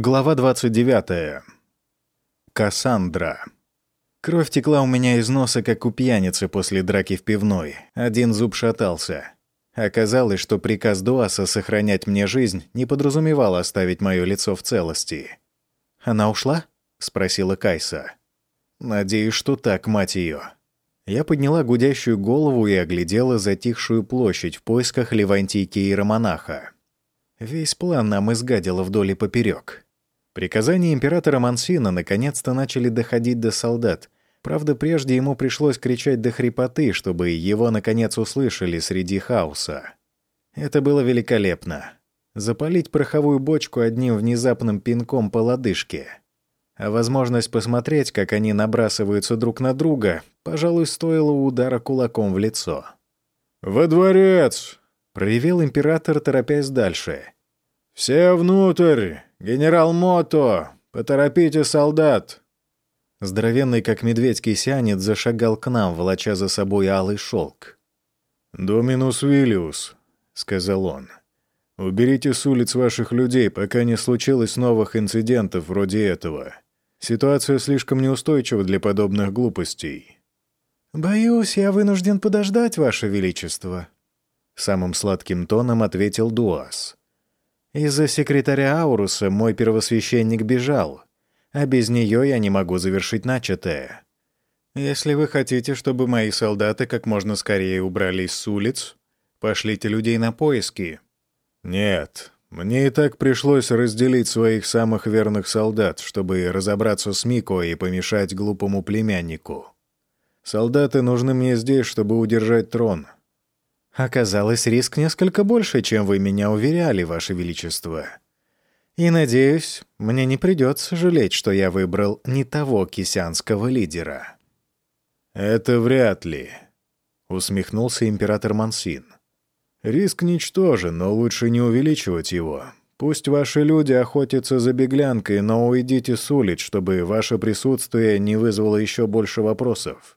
Глава 29. Кассандра. Кровь текла у меня из носа, как у пьяницы после драки в пивной. Один зуб шатался. Оказалось, что приказ Дуаса сохранять мне жизнь не подразумевал оставить мое лицо в целости. «Она ушла?» — спросила Кайса. «Надеюсь, что так, мать ее. Я подняла гудящую голову и оглядела затихшую площадь в поисках Левантийки и Романаха. Весь план нам изгадило вдоль и поперек. Приказания императора Мансина наконец-то начали доходить до солдат. Правда, прежде ему пришлось кричать до хрипоты, чтобы его наконец услышали среди хаоса. Это было великолепно. Запалить пороховую бочку одним внезапным пинком по лодыжке. А возможность посмотреть, как они набрасываются друг на друга, пожалуй, стоила удара кулаком в лицо. «Во дворец!» — проревел император, торопясь дальше. «Все внутрь! «Генерал Мото! Поторопите солдат!» Здоровенный, как медведь кисянец, зашагал к нам, волоча за собой алый шелк. «Доминус Виллиус», — сказал он, — «уберите с улиц ваших людей, пока не случилось новых инцидентов вроде этого. Ситуация слишком неустойчива для подобных глупостей». «Боюсь, я вынужден подождать, Ваше Величество», — самым сладким тоном ответил Дуас. Из-за секретаря Ауруса мой первосвященник бежал, а без нее я не могу завершить начатое. Если вы хотите, чтобы мои солдаты как можно скорее убрались с улиц, пошлите людей на поиски. Нет, мне и так пришлось разделить своих самых верных солдат, чтобы разобраться с Мико и помешать глупому племяннику. Солдаты нужны мне здесь, чтобы удержать трон. Оказалось, риск несколько больше, чем вы меня уверяли, Ваше Величество. И, надеюсь, мне не придется жалеть, что я выбрал не того кисянского лидера». «Это вряд ли», — усмехнулся император Мансин. «Риск ничтожен, но лучше не увеличивать его. Пусть ваши люди охотятся за беглянкой, но уйдите с улиц, чтобы ваше присутствие не вызвало еще больше вопросов».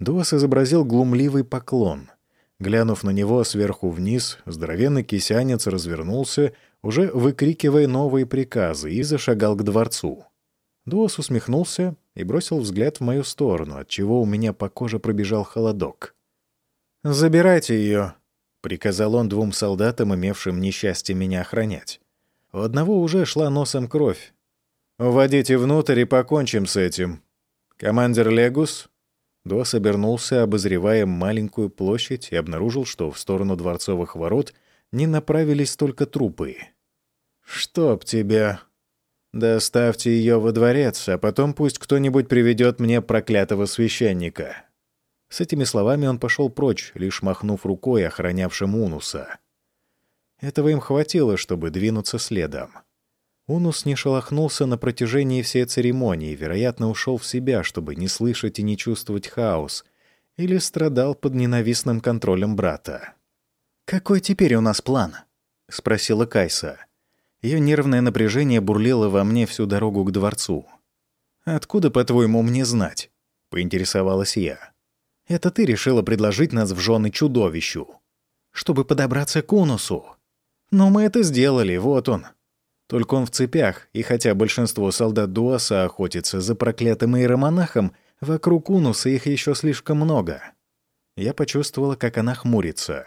Дуас изобразил глумливый поклон — Глянув на него сверху вниз, здоровенный кисянец развернулся, уже выкрикивая новые приказы, и зашагал к дворцу. Дуос усмехнулся и бросил взгляд в мою сторону, отчего у меня по коже пробежал холодок. «Забирайте ее», — приказал он двум солдатам, имевшим несчастье меня охранять. У одного уже шла носом кровь. «Уводите внутрь и покончим с этим. Командир Легус, Дос обернулся, обозревая маленькую площадь, и обнаружил, что в сторону дворцовых ворот не направились только трупы. «Чтоб тебя!» «Доставьте ее во дворец, а потом пусть кто-нибудь приведет мне проклятого священника». С этими словами он пошел прочь, лишь махнув рукой охранявшим Унуса. Этого им хватило, чтобы двинуться следом. Унус не шелохнулся на протяжении всей церемонии, вероятно, ушел в себя, чтобы не слышать и не чувствовать хаос, или страдал под ненавистным контролем брата. «Какой теперь у нас план?» — спросила Кайса. Ее нервное напряжение бурлило во мне всю дорогу к дворцу. «Откуда, по-твоему, мне знать?» — поинтересовалась я. «Это ты решила предложить нас в жены чудовищу, чтобы подобраться к Унусу. Но мы это сделали, вот он, только он в цепях, и хотя большинство солдат Дуаса охотится за проклятым иеромонахом, вокруг Унуса их еще слишком много. Я почувствовала, как она хмурится.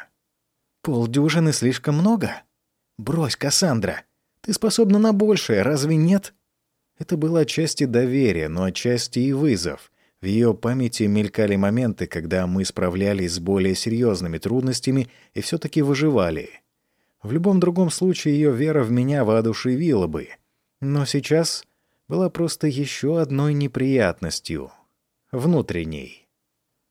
«Полдюжины слишком много? Брось, Кассандра, ты способна на большее, разве нет?» Это было отчасти доверие, но отчасти и вызов. В ее памяти мелькали моменты, когда мы справлялись с более серьезными трудностями и все таки выживали — в любом другом случае ее вера в меня воодушевила бы. Но сейчас была просто еще одной неприятностью. Внутренней.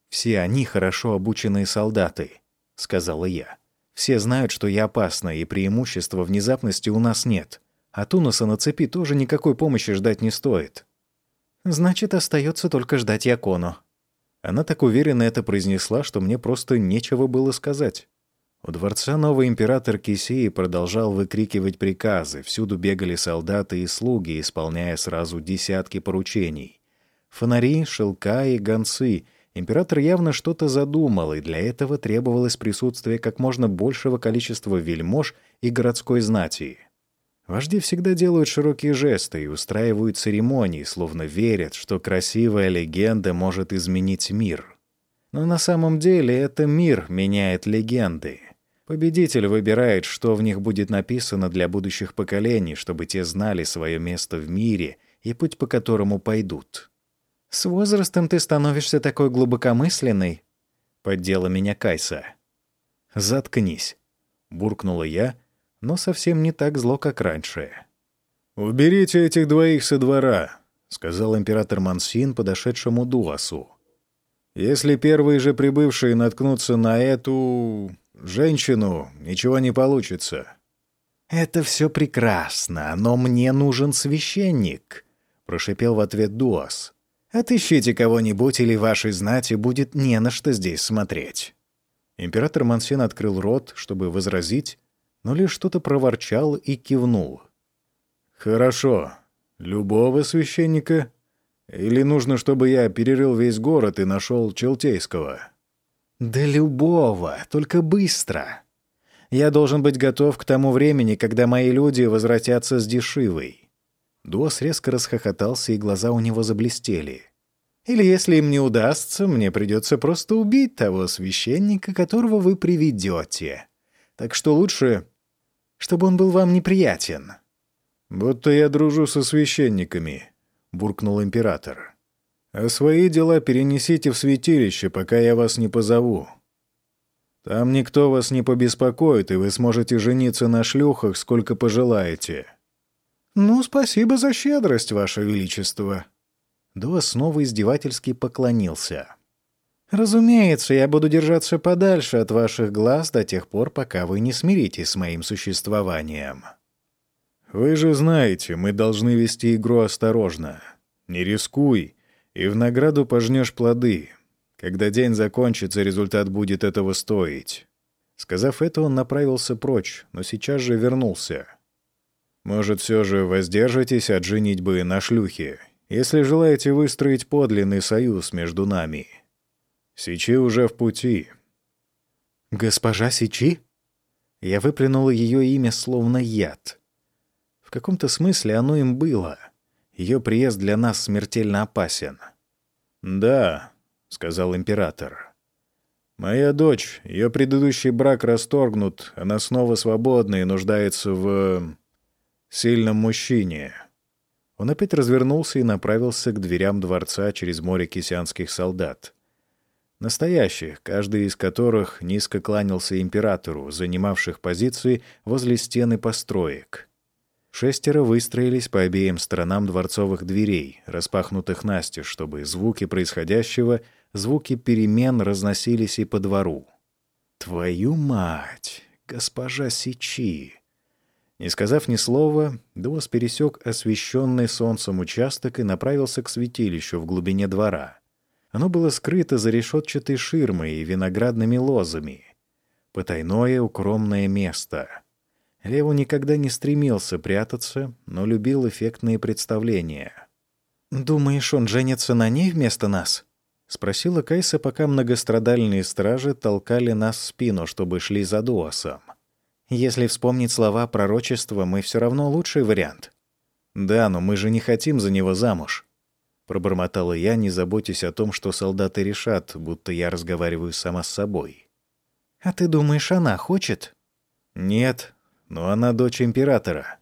«Все они хорошо обученные солдаты», — сказала я. «Все знают, что я опасна, и преимущества внезапности у нас нет. А Тунуса на цепи тоже никакой помощи ждать не стоит». «Значит, остается только ждать Якону». Она так уверенно это произнесла, что мне просто нечего было сказать. У дворца новый император Кисии продолжал выкрикивать приказы, всюду бегали солдаты и слуги, исполняя сразу десятки поручений. Фонари, шелка и гонцы. Император явно что-то задумал, и для этого требовалось присутствие как можно большего количества вельмож и городской знати. Вожди всегда делают широкие жесты и устраивают церемонии, словно верят, что красивая легенда может изменить мир. Но на самом деле это мир меняет легенды. Победитель выбирает, что в них будет написано для будущих поколений, чтобы те знали свое место в мире и путь, по которому пойдут. «С возрастом ты становишься такой глубокомысленной», — поддела меня Кайса. «Заткнись», — буркнула я, но совсем не так зло, как раньше. «Уберите этих двоих со двора», — сказал император Мансин подошедшему Дуасу. «Если первые же прибывшие наткнутся на эту женщину, ничего не получится». «Это все прекрасно, но мне нужен священник», — прошипел в ответ Дуас. «Отыщите кого-нибудь, или вашей знати будет не на что здесь смотреть». Император Мансин открыл рот, чтобы возразить, но лишь что-то проворчал и кивнул. «Хорошо. Любого священника? Или нужно, чтобы я перерыл весь город и нашел Челтейского?» «Да любого, только быстро. Я должен быть готов к тому времени, когда мои люди возвратятся с дешивой». Дуос резко расхохотался, и глаза у него заблестели. «Или если им не удастся, мне придется просто убить того священника, которого вы приведете. Так что лучше, чтобы он был вам неприятен». «Будто я дружу со священниками», — буркнул император. А свои дела перенесите в святилище, пока я вас не позову. Там никто вас не побеспокоит, и вы сможете жениться на шлюхах, сколько пожелаете». «Ну, спасибо за щедрость, Ваше Величество». Дуа снова издевательски поклонился. «Разумеется, я буду держаться подальше от ваших глаз до тех пор, пока вы не смиритесь с моим существованием». «Вы же знаете, мы должны вести игру осторожно. Не рискуй, и в награду пожнешь плоды. Когда день закончится, результат будет этого стоить». Сказав это, он направился прочь, но сейчас же вернулся. «Может, все же воздержитесь от женитьбы на шлюхе, если желаете выстроить подлинный союз между нами. Сичи уже в пути». «Госпожа Сичи?» Я выплюнула ее имя словно яд. В каком-то смысле оно им было — ее приезд для нас смертельно опасен». «Да», — сказал император. «Моя дочь, ее предыдущий брак расторгнут, она снова свободна и нуждается в... сильном мужчине». Он опять развернулся и направился к дверям дворца через море кисянских солдат. Настоящих, каждый из которых низко кланялся императору, занимавших позиции возле стены построек. Шестеро выстроились по обеим сторонам дворцовых дверей, распахнутых настежь, чтобы звуки происходящего, звуки перемен разносились и по двору. «Твою мать! Госпожа Сичи!» Не сказав ни слова, Дуос пересек освещенный солнцем участок и направился к святилищу в глубине двора. Оно было скрыто за решетчатой ширмой и виноградными лозами. Потайное укромное место — Лео никогда не стремился прятаться, но любил эффектные представления. «Думаешь, он женится на ней вместо нас?» — спросила Кайса, пока многострадальные стражи толкали нас в спину, чтобы шли за Дуасом. «Если вспомнить слова пророчества, мы все равно лучший вариант». «Да, но мы же не хотим за него замуж», — пробормотала я, не заботясь о том, что солдаты решат, будто я разговариваю сама с собой. «А ты думаешь, она хочет?» «Нет, но она дочь императора,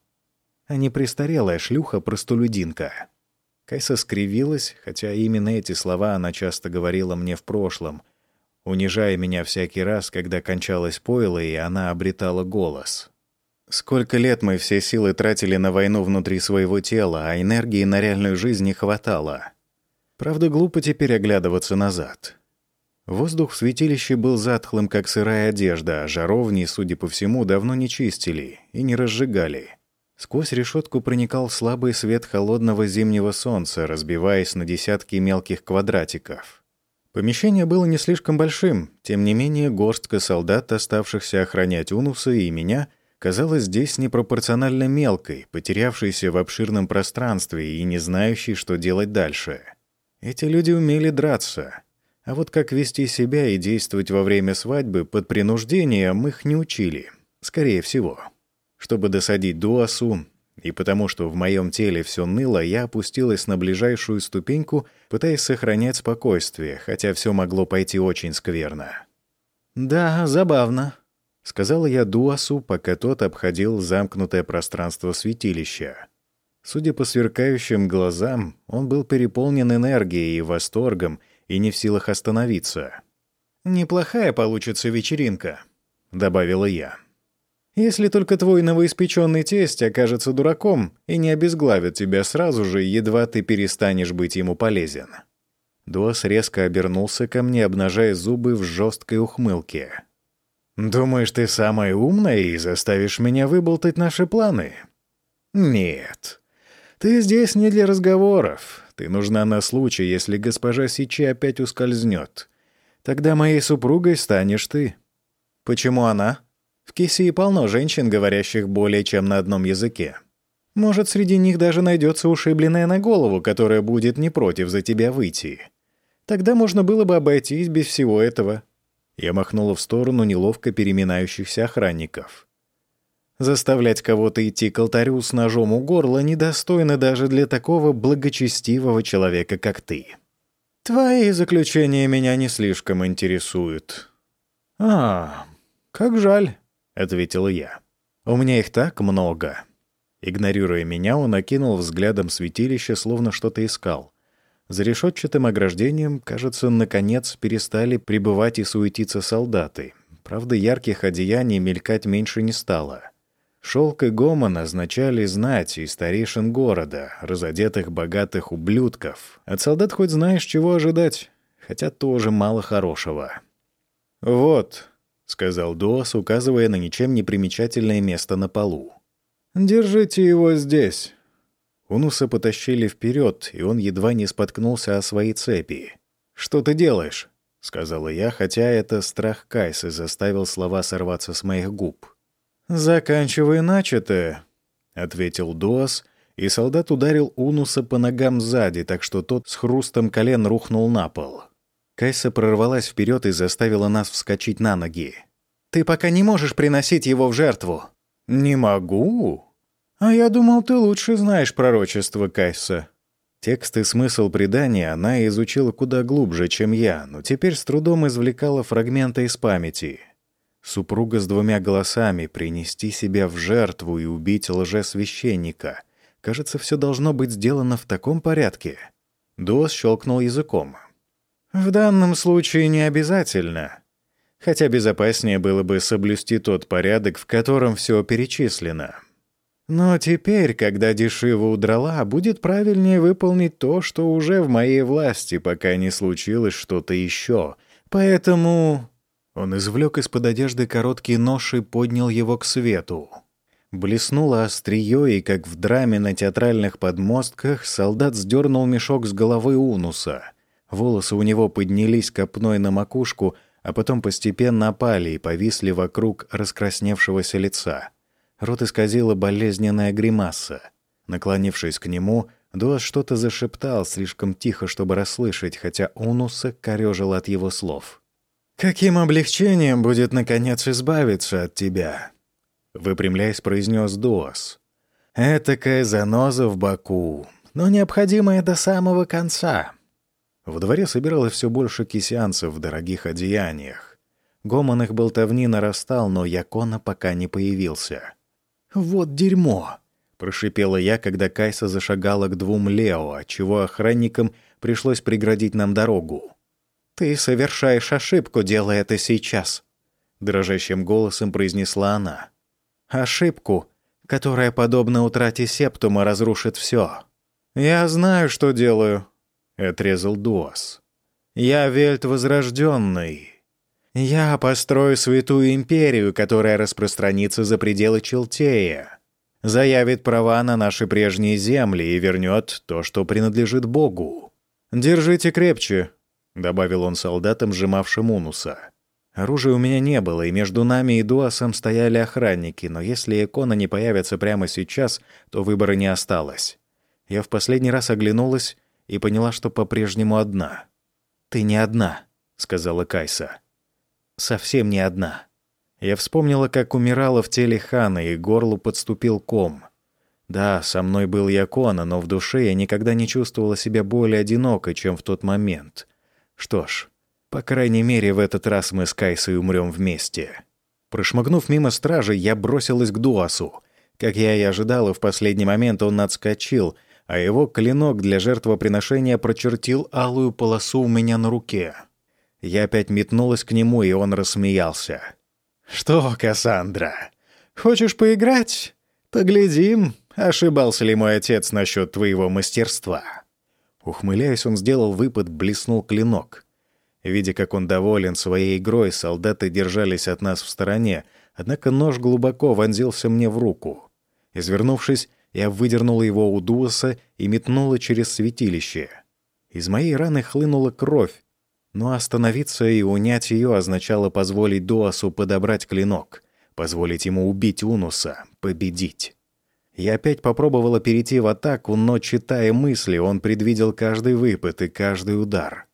а не престарелая шлюха-простолюдинка. Кайса скривилась, хотя именно эти слова она часто говорила мне в прошлом, унижая меня всякий раз, когда кончалось пойло, и она обретала голос. Сколько лет мы все силы тратили на войну внутри своего тела, а энергии на реальную жизнь не хватало. Правда, глупо теперь оглядываться назад. Воздух в святилище был затхлым, как сырая одежда, а жаровни, судя по всему, давно не чистили и не разжигали. Сквозь решетку проникал слабый свет холодного зимнего солнца, разбиваясь на десятки мелких квадратиков. Помещение было не слишком большим, тем не менее горстка солдат, оставшихся охранять Унуса и меня, казалась здесь непропорционально мелкой, потерявшейся в обширном пространстве и не знающей, что делать дальше. Эти люди умели драться — а вот как вести себя и действовать во время свадьбы под принуждением их не учили, скорее всего. Чтобы досадить Дуасу, и потому что в моем теле все ныло, я опустилась на ближайшую ступеньку, пытаясь сохранять спокойствие, хотя все могло пойти очень скверно. «Да, забавно», — сказала я Дуасу, пока тот обходил замкнутое пространство святилища. Судя по сверкающим глазам, он был переполнен энергией и восторгом и не в силах остановиться. «Неплохая получится вечеринка», — добавила я. «Если только твой новоиспеченный тесть окажется дураком и не обезглавит тебя сразу же, едва ты перестанешь быть ему полезен». Дуас резко обернулся ко мне, обнажая зубы в жесткой ухмылке. «Думаешь, ты самая умная и заставишь меня выболтать наши планы?» «Нет. Ты здесь не для разговоров. Ты нужна на случай, если госпожа Сичи опять ускользнет. Тогда моей супругой станешь ты». «Почему она?» «В Кисии полно женщин, говорящих более чем на одном языке. Может, среди них даже найдется ушибленная на голову, которая будет не против за тебя выйти. Тогда можно было бы обойтись без всего этого». Я махнула в сторону неловко переминающихся охранников. Заставлять кого-то идти к алтарю с ножом у горла недостойно даже для такого благочестивого человека, как ты. Твои заключения меня не слишком интересуют. А, как жаль, ответила я. У меня их так много. Игнорируя меня, он окинул взглядом святилище, словно что-то искал. За решетчатым ограждением, кажется, наконец перестали прибывать и суетиться солдаты. Правда, ярких одеяний мелькать меньше не стало. Шелк и гомон означали знать и старейшин города, разодетых богатых ублюдков. От солдат хоть знаешь, чего ожидать, хотя тоже мало хорошего. «Вот», — сказал Дуас, указывая на ничем не примечательное место на полу. «Держите его здесь. Унуса потащили вперед, и он едва не споткнулся о свои цепи. «Что ты делаешь?» — сказала я, хотя это страх Кайсы заставил слова сорваться с моих губ. «Заканчивай начатое», — ответил Дуас, и солдат ударил Унуса по ногам сзади, так что тот с хрустом колен рухнул на пол. Кайса прорвалась вперед и заставила нас вскочить на ноги. «Ты пока не можешь приносить его в жертву». «Не могу», «А я думал, ты лучше знаешь пророчество Кайса». Текст и смысл предания она изучила куда глубже, чем я, но теперь с трудом извлекала фрагменты из памяти. Супруга с двумя голосами, принести себя в жертву и убить лжесвященника. Кажется, все должно быть сделано в таком порядке. Дуас щелкнул языком. «В данном случае не обязательно. Хотя безопаснее было бы соблюсти тот порядок, в котором все перечислено. Но теперь, когда Дешива удрала, будет правильнее выполнить то, что уже в моей власти, пока не случилось что-то еще. Поэтому...» Он извлек из-под одежды короткий нож и поднял его к свету. Блеснуло острие, и, как в драме на театральных подмостках, солдат сдернул мешок с головы Унуса. Волосы у него поднялись копной на макушку, а потом постепенно опали и повисли вокруг раскрасневшегося лица. Рот исказила болезненная гримаса. Наклонившись к нему, Дуас что-то зашептал слишком тихо, чтобы расслышать, хотя Унуса корёжил от его слов. «Каким облегчением будет, наконец, избавиться от тебя?» Выпрямляясь, произнес Дуас. «Этакая заноза в боку, но необходимая до самого конца». В дворе собиралось все больше кисянцев в дорогих одеяниях. Гомон их болтовни нарастал, но Якона пока не появился. «Вот дерьмо!» — прошипела я, когда Кайса зашагала к двум Лео, отчего охранникам пришлось преградить нам дорогу. «Ты совершаешь ошибку, делая это сейчас», — дрожащим голосом произнесла она. «Ошибку, которая, подобно утрате септума, разрушит все. «Я знаю, что делаю», — отрезал Дуас. «Я Вельт Возрожденный, я построю святую империю, которая распространится за пределы Челтея, заявит права на наши прежние земли и вернет то, что принадлежит Богу. Держите крепче», — добавил он солдатам, сжимавшим Унуса. Оружия у меня не было, и между нами и Дуасом стояли охранники, но если икона не появится прямо сейчас, то выбора не осталось. Я в последний раз оглянулась и поняла, что по-прежнему одна. «Ты не одна», — сказала Кайса совсем не одна. Я вспомнила, как умирала в теле хана, и горлу подступил ком. Да, со мной был Якона, но в душе я никогда не чувствовала себя более одинокой, чем в тот момент. Что ж, по крайней мере, в этот раз мы с Кайсой умрем вместе. Прошмыгнув мимо стражи, я бросилась к Дуасу. Как я и ожидала, в последний момент он отскочил, а его клинок для жертвоприношения прочертил алую полосу у меня на руке. Я опять метнулась к нему, и он рассмеялся. «Что, Кассандра, хочешь поиграть? Поглядим, ошибался ли мой отец насчет твоего мастерства». Ухмыляясь, он сделал выпад, блеснул клинок. Видя, как он доволен своей игрой, солдаты держались от нас в стороне, однако нож глубоко вонзился мне в руку. Извернувшись, я выдернула его у Дуаса и метнула через святилище. Из моей раны хлынула кровь, но остановиться и унять ее означало позволить Дуасу подобрать клинок, позволить ему убить Унуса, победить. Я опять попробовала перейти в атаку, но, читая мысли, он предвидел каждый выпад и каждый удар.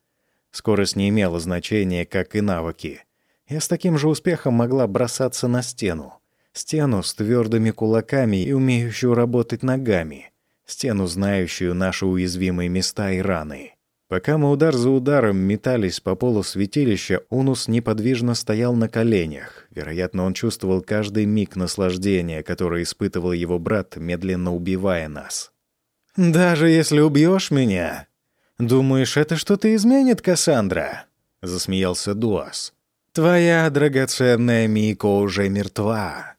Скорость не имела значения, как и навыки. Я с таким же успехом могла бросаться на стену. Стену с твердыми кулаками и умеющую работать ногами. Стену, знающую наши уязвимые места и раны. Пока мы удар за ударом метались по полу святилища, Унус неподвижно стоял на коленях. Вероятно, он чувствовал каждый миг наслаждения, которое испытывал его брат, медленно убивая нас. «Даже если убьешь меня, думаешь, это что-то изменит, Кассандра?» — засмеялся Дуас. «Твоя драгоценная Мико уже мертва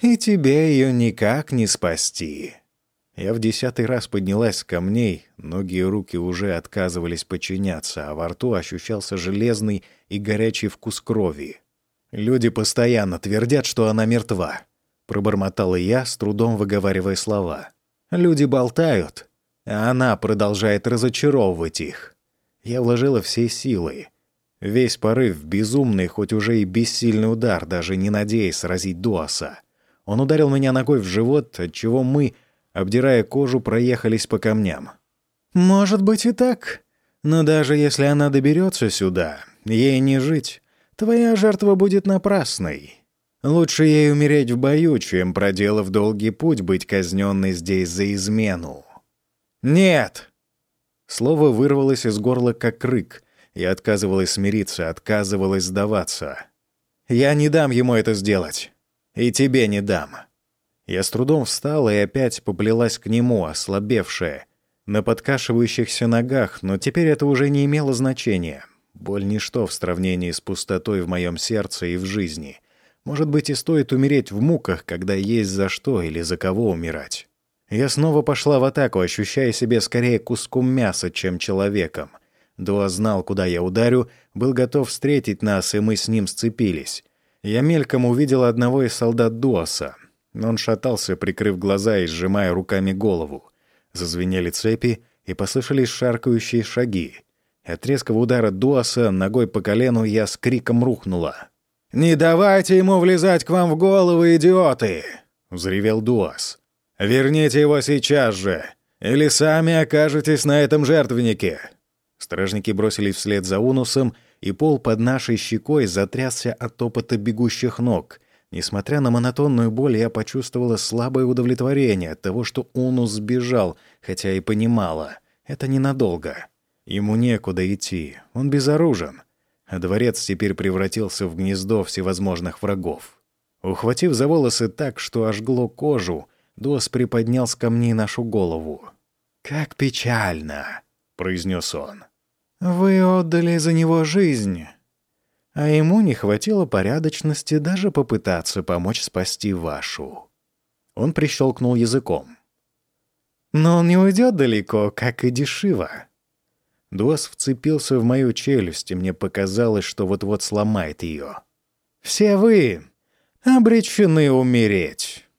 и тебе ее никак не спасти». Я в десятый раз поднялась с камней, ноги и руки уже отказывались подчиняться, а во рту ощущался железный и горячий вкус крови. «Люди постоянно твердят, что она мертва», — пробормотала я, с трудом выговаривая слова. «Люди болтают, а она продолжает разочаровывать их». Я вложила все силы. Весь порыв, безумный, хоть уже и бессильный удар, даже не надеясь сразить Дуаса. Он ударил меня ногой в живот, отчего мы, обдирая кожу, проехались по камням. «Может быть и так. Но даже если она доберется сюда, ей не жить. Твоя жертва будет напрасной. Лучше ей умереть в бою, чем, проделав долгий путь, быть казненной здесь за измену». «Нет!» Слово вырвалось из горла как рык. Я отказывалась смириться, отказывалась сдаваться. «Я не дам ему это сделать!» И тебе не дам». Я с трудом встала и опять поплелась к нему, ослабевшая, на подкашивающихся ногах, но теперь это уже не имело значения. Боль — ничто в сравнении с пустотой в моем сердце и в жизни. Может быть, и стоит умереть в муках, когда есть за что или за кого умирать. Я снова пошла в атаку, ощущая себя скорее куском мяса, чем человеком. Дуа знал, куда я ударю, был готов встретить нас, и мы с ним сцепились. Я мельком увидел одного из солдат Дуаса. Он шатался, прикрыв глаза и сжимая руками голову. Зазвенели цепи, и послышались шаркающие шаги. От резкого удара Дуаса ногой по колену я с криком рухнула. «Не давайте ему влезать к вам в голову, идиоты!» — взревел Дуас. «Верните его сейчас же, или сами окажетесь на этом жертвеннике!» Стражники бросились вслед за Унусом, и пол под нашей щекой затрясся от топота бегущих ног. Несмотря на монотонную боль, я почувствовала слабое удовлетворение от того, что Унус сбежал, хотя и понимала. Это ненадолго. Ему некуда идти, он безоружен. А дворец теперь превратился в гнездо всевозможных врагов. Ухватив за волосы так, что ожгло кожу, Дос приподнял с камней нашу голову. «Как печально!» — произнес он. Вы отдали за него жизнь, а ему не хватило порядочности даже попытаться помочь спасти вашу». Он прищелкнул языком. «Но он не уйдет далеко, как и Дешива». Дуас вцепился в мою челюсть, и мне показалось, что вот-вот сломает ее. «Все вы обречены умереть».